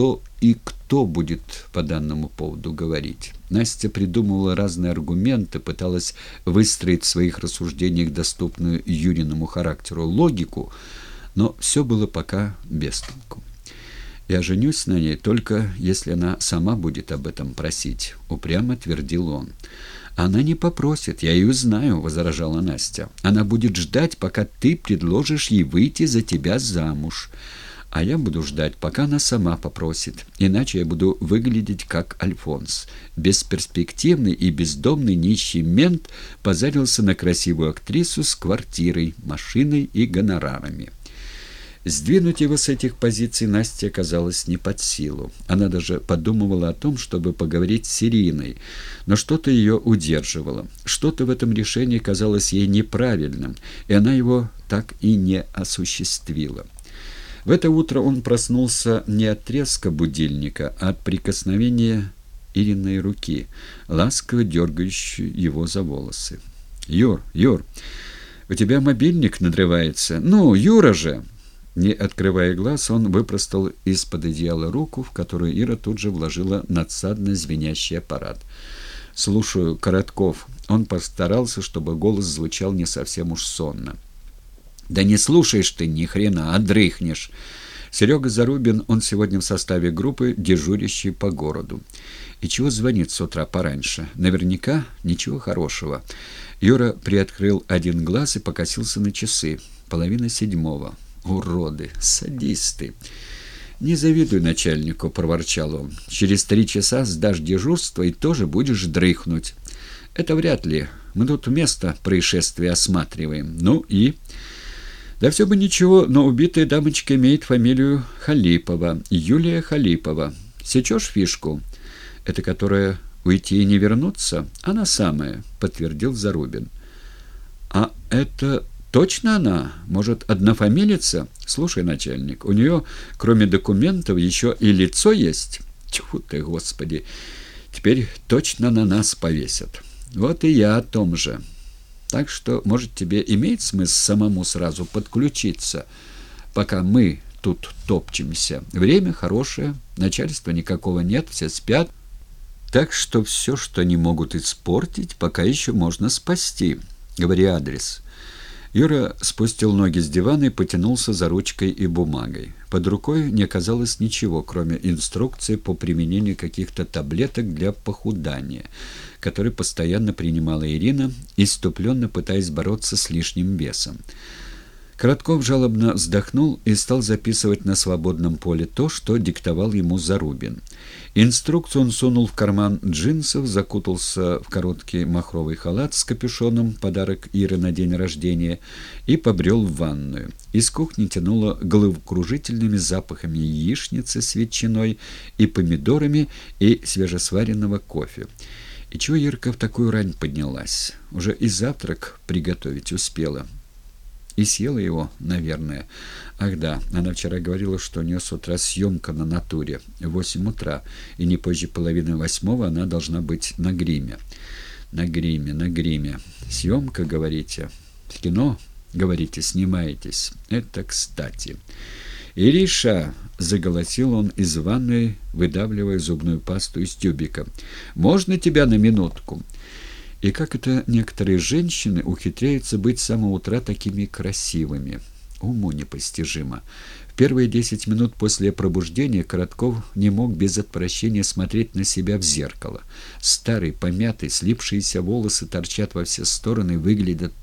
что и кто будет по данному поводу говорить. Настя придумывала разные аргументы, пыталась выстроить в своих рассуждениях доступную Юриному характеру логику, но все было пока без толку. «Я женюсь на ней только если она сама будет об этом просить», — упрямо твердил он. «Она не попросит, я ее знаю», — возражала Настя. «Она будет ждать, пока ты предложишь ей выйти за тебя замуж. А я буду ждать, пока она сама попросит. Иначе я буду выглядеть как Альфонс. Бесперспективный и бездомный нищий мент позарился на красивую актрису с квартирой, машиной и гонорарами». Сдвинуть его с этих позиций Насте оказалось не под силу. Она даже подумывала о том, чтобы поговорить с Ириной, но что-то ее удерживало. Что-то в этом решении казалось ей неправильным, и она его так и не осуществила. В это утро он проснулся не от треска будильника, а от прикосновения Ириной руки, ласково дергающей его за волосы. «Юр, Юр, у тебя мобильник надрывается. Ну, Юра же!» Не открывая глаз, он выпростал из-под одеяла руку, в которую Ира тут же вложила надсадно звенящий аппарат. «Слушаю, Коротков». Он постарался, чтобы голос звучал не совсем уж сонно. «Да не слушаешь ты ни хрена, а дрыхнешь». Серега Зарубин, он сегодня в составе группы, дежурящий по городу. И чего звонит с утра пораньше? Наверняка ничего хорошего. Юра приоткрыл один глаз и покосился на часы. Половина седьмого. Уроды, садисты. «Не завидуй начальнику», — проворчал он. «Через три часа сдашь дежурство и тоже будешь дрыхнуть». «Это вряд ли. Мы тут место происшествия осматриваем. Ну и...» «Да все бы ничего, но убитая дамочка имеет фамилию Халипова. Юлия Халипова. Сечешь фишку? Это которая уйти и не вернуться? Она самая», — подтвердил Зарубин. «А это «Точно она? Может, однофамилица? Слушай, начальник, у нее, кроме документов, еще и лицо есть? Тьфу ты, Господи! Теперь точно на нас повесят. Вот и я о том же. Так что, может, тебе имеет смысл самому сразу подключиться, пока мы тут топчемся. Время хорошее, начальства никакого нет, все спят. Так что все, что не могут испортить, пока еще можно спасти. Говори адрес». Юра спустил ноги с дивана и потянулся за ручкой и бумагой. Под рукой не оказалось ничего, кроме инструкции по применению каких-то таблеток для похудания, которые постоянно принимала Ирина, иступленно пытаясь бороться с лишним весом. Коротков жалобно вздохнул и стал записывать на свободном поле то, что диктовал ему Зарубин. Инструкцию он сунул в карман джинсов, закутался в короткий махровый халат с капюшоном, подарок Иры на день рождения, и побрел в ванную. Из кухни тянуло головокружительными запахами яичницы с ветчиной и помидорами и свежесваренного кофе. И чего Ирка в такую рань поднялась? Уже и завтрак приготовить успела. И съела его, наверное. Ах да, она вчера говорила, что у нее с утра съемка на натуре восемь утра, и не позже половины восьмого она должна быть на гриме. На гриме, на гриме. Съемка, говорите. В кино, говорите, снимаетесь. Это кстати. «Ириша!» — заголосил он из ванной, выдавливая зубную пасту из тюбика. «Можно тебя на минутку?» И как это некоторые женщины ухитряются быть с самого утра такими красивыми? Уму непостижимо. В первые десять минут после пробуждения Коротков не мог без отвращения смотреть на себя в зеркало. Старый, помятый, слипшиеся волосы торчат во все стороны, выглядят